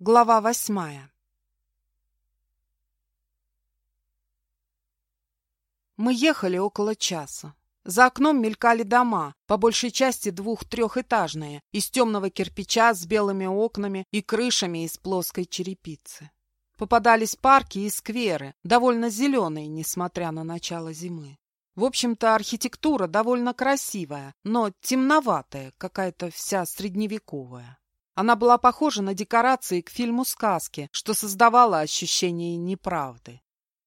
Глава восьмая Мы ехали около часа. За окном мелькали дома, по большей части двух-трехэтажные, из темного кирпича с белыми окнами и крышами из плоской черепицы. Попадались парки и скверы, довольно зеленые, несмотря на начало зимы. В общем-то, архитектура довольно красивая, но темноватая, какая-то вся средневековая. Она была похожа на декорации к фильму «Сказки», что создавало ощущение неправды.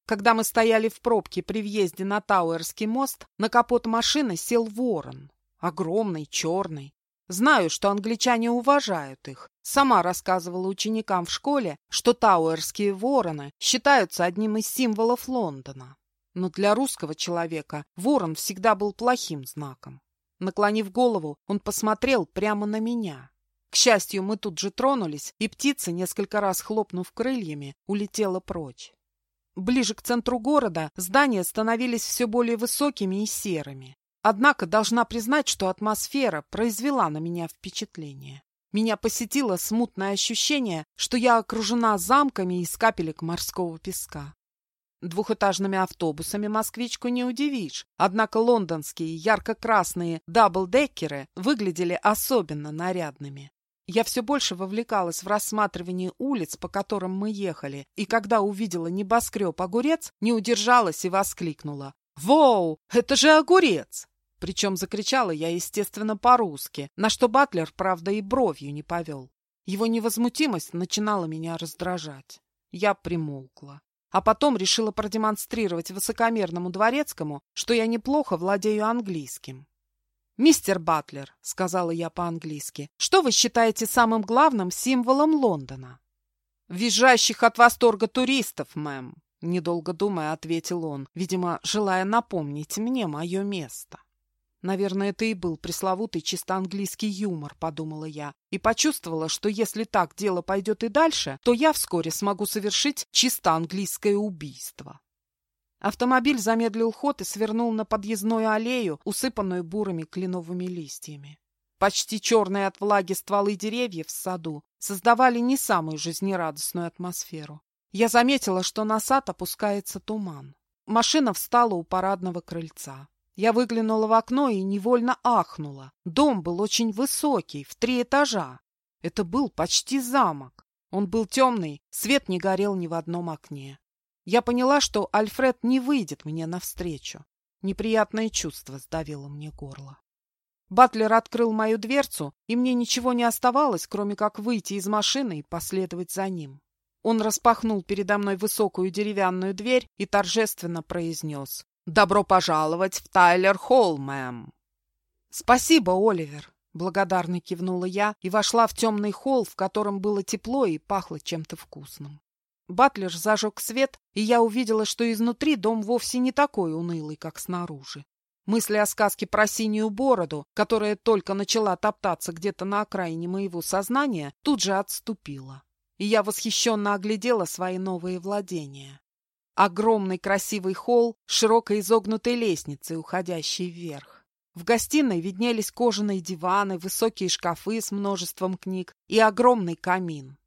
Когда мы стояли в пробке при въезде на Тауэрский мост, на капот машины сел ворон. Огромный, черный. Знаю, что англичане уважают их. Сама рассказывала ученикам в школе, что тауэрские вороны считаются одним из символов Лондона. Но для русского человека ворон всегда был плохим знаком. Наклонив голову, он посмотрел прямо на меня. К счастью, мы тут же тронулись, и птица, несколько раз хлопнув крыльями, улетела прочь. Ближе к центру города здания становились все более высокими и серыми. Однако должна признать, что атмосфера произвела на меня впечатление. Меня посетило смутное ощущение, что я окружена замками из капелек морского песка. Двухэтажными автобусами москвичку не удивишь, однако лондонские ярко-красные даблдекеры выглядели особенно нарядными. Я все больше вовлекалась в рассматривание улиц, по которым мы ехали, и когда увидела небоскреб-огурец, не удержалась и воскликнула. «Воу, это же огурец!» Причем закричала я, естественно, по-русски, на что Батлер, правда, и бровью не повел. Его невозмутимость начинала меня раздражать. Я примолкла. А потом решила продемонстрировать высокомерному дворецкому, что я неплохо владею английским. «Мистер Батлер», — сказала я по-английски, — «что вы считаете самым главным символом Лондона?» «Визжащих от восторга туристов, мэм», — недолго думая, ответил он, видимо, желая напомнить мне мое место. Наверное, это и был пресловутый чисто английский юмор, подумала я, и почувствовала, что если так дело пойдет и дальше, то я вскоре смогу совершить чисто английское убийство. Автомобиль замедлил ход и свернул на подъездную аллею, усыпанную бурыми кленовыми листьями. Почти черные от влаги стволы деревьев в саду создавали не самую жизнерадостную атмосферу. Я заметила, что на сад опускается туман. Машина встала у парадного крыльца. Я выглянула в окно и невольно ахнула. Дом был очень высокий, в три этажа. Это был почти замок. Он был темный, свет не горел ни в одном окне. Я поняла, что Альфред не выйдет мне навстречу. Неприятное чувство сдавило мне горло. Батлер открыл мою дверцу, и мне ничего не оставалось, кроме как выйти из машины и последовать за ним. Он распахнул передо мной высокую деревянную дверь и торжественно произнес «Добро пожаловать в Тайлер-Холл, мэм!» «Спасибо, Оливер!» — благодарно кивнула я и вошла в темный холл, в котором было тепло и пахло чем-то вкусным. Батлер зажег свет, и я увидела, что изнутри дом вовсе не такой унылый, как снаружи. Мысли о сказке про синюю бороду, которая только начала топтаться где-то на окраине моего сознания, тут же отступила. И я восхищенно оглядела свои новые владения. Огромный красивый холл с широкой изогнутой лестницей, уходящей вверх. В гостиной виднелись кожаные диваны, высокие шкафы с множеством книг и огромный камин.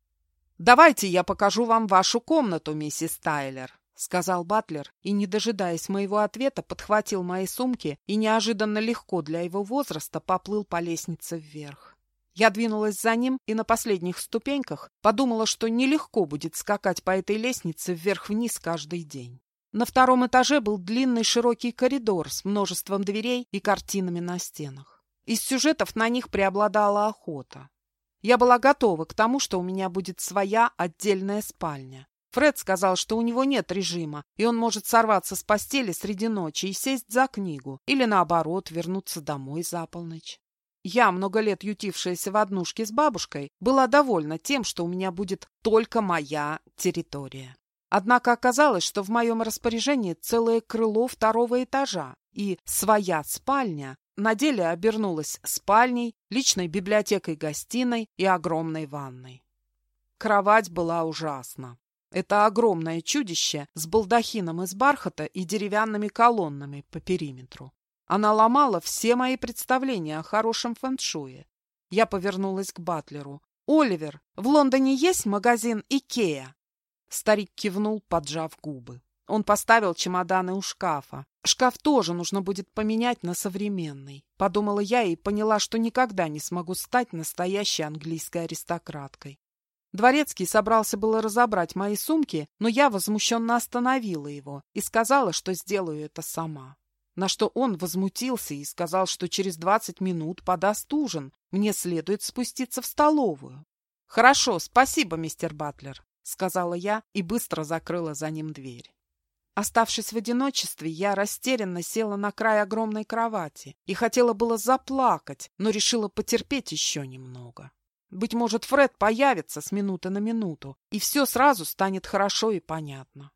«Давайте я покажу вам вашу комнату, миссис Тайлер», — сказал Батлер, и, не дожидаясь моего ответа, подхватил мои сумки и неожиданно легко для его возраста поплыл по лестнице вверх. Я двинулась за ним и на последних ступеньках подумала, что нелегко будет скакать по этой лестнице вверх-вниз каждый день. На втором этаже был длинный широкий коридор с множеством дверей и картинами на стенах. Из сюжетов на них преобладала охота. Я была готова к тому, что у меня будет своя отдельная спальня. Фред сказал, что у него нет режима, и он может сорваться с постели среди ночи и сесть за книгу, или наоборот, вернуться домой за полночь. Я, много лет ютившаяся в однушке с бабушкой, была довольна тем, что у меня будет только моя территория. Однако оказалось, что в моем распоряжении целое крыло второго этажа, и своя спальня на деле обернулась спальней, личной библиотекой-гостиной и огромной ванной. Кровать была ужасна. Это огромное чудище с балдахином из бархата и деревянными колоннами по периметру. Она ломала все мои представления о хорошем фэншуе. Я повернулась к Батлеру. «Оливер, в Лондоне есть магазин Икеа?» Старик кивнул, поджав губы. Он поставил чемоданы у шкафа. Шкаф тоже нужно будет поменять на современный. Подумала я и поняла, что никогда не смогу стать настоящей английской аристократкой. Дворецкий собрался было разобрать мои сумки, но я возмущенно остановила его и сказала, что сделаю это сама. На что он возмутился и сказал, что через двадцать минут подаст ужин. Мне следует спуститься в столовую. «Хорошо, спасибо, мистер Батлер», — сказала я и быстро закрыла за ним дверь. Оставшись в одиночестве, я растерянно села на край огромной кровати и хотела было заплакать, но решила потерпеть еще немного. Быть может, Фред появится с минуты на минуту, и все сразу станет хорошо и понятно.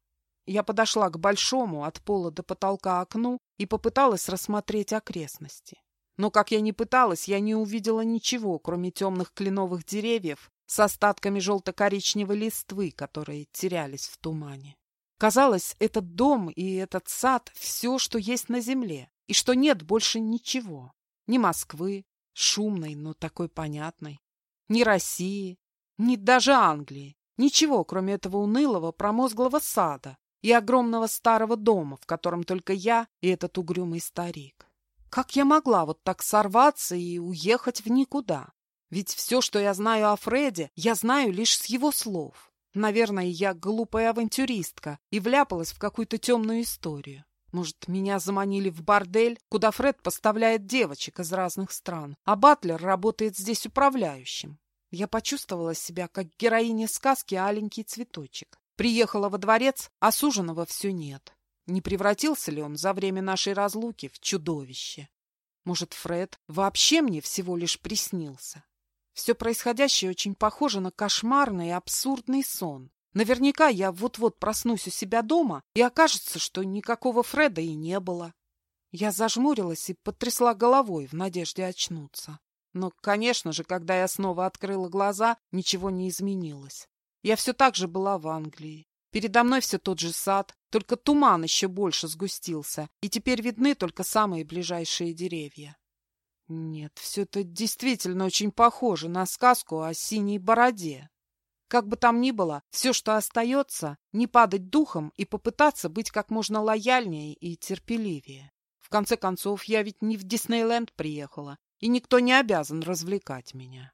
Я подошла к большому от пола до потолка окну и попыталась рассмотреть окрестности. Но, как я ни пыталась, я не увидела ничего, кроме темных кленовых деревьев с остатками желто-коричневой листвы, которые терялись в тумане. Казалось, этот дом и этот сад — все, что есть на земле, и что нет больше ничего. Ни Москвы, шумной, но такой понятной, ни России, ни даже Англии. Ничего, кроме этого унылого, промозглого сада и огромного старого дома, в котором только я и этот угрюмый старик. Как я могла вот так сорваться и уехать в никуда? Ведь все, что я знаю о Фреде, я знаю лишь с его слов. Наверное, я глупая авантюристка и вляпалась в какую-то темную историю. Может, меня заманили в бордель, куда Фред поставляет девочек из разных стран, а Батлер работает здесь управляющим. Я почувствовала себя, как героиня сказки «Аленький цветочек». Приехала во дворец, а суженого все нет. Не превратился ли он за время нашей разлуки в чудовище? Может, Фред вообще мне всего лишь приснился? Все происходящее очень похоже на кошмарный и абсурдный сон. Наверняка я вот-вот проснусь у себя дома, и окажется, что никакого Фреда и не было. Я зажмурилась и потрясла головой в надежде очнуться. Но, конечно же, когда я снова открыла глаза, ничего не изменилось. Я все так же была в Англии. Передо мной все тот же сад, только туман еще больше сгустился, и теперь видны только самые ближайшие деревья. Нет, все это действительно очень похоже на сказку о синей бороде. Как бы там ни было, все, что остается, не падать духом и попытаться быть как можно лояльнее и терпеливее. В конце концов, я ведь не в Диснейленд приехала, и никто не обязан развлекать меня.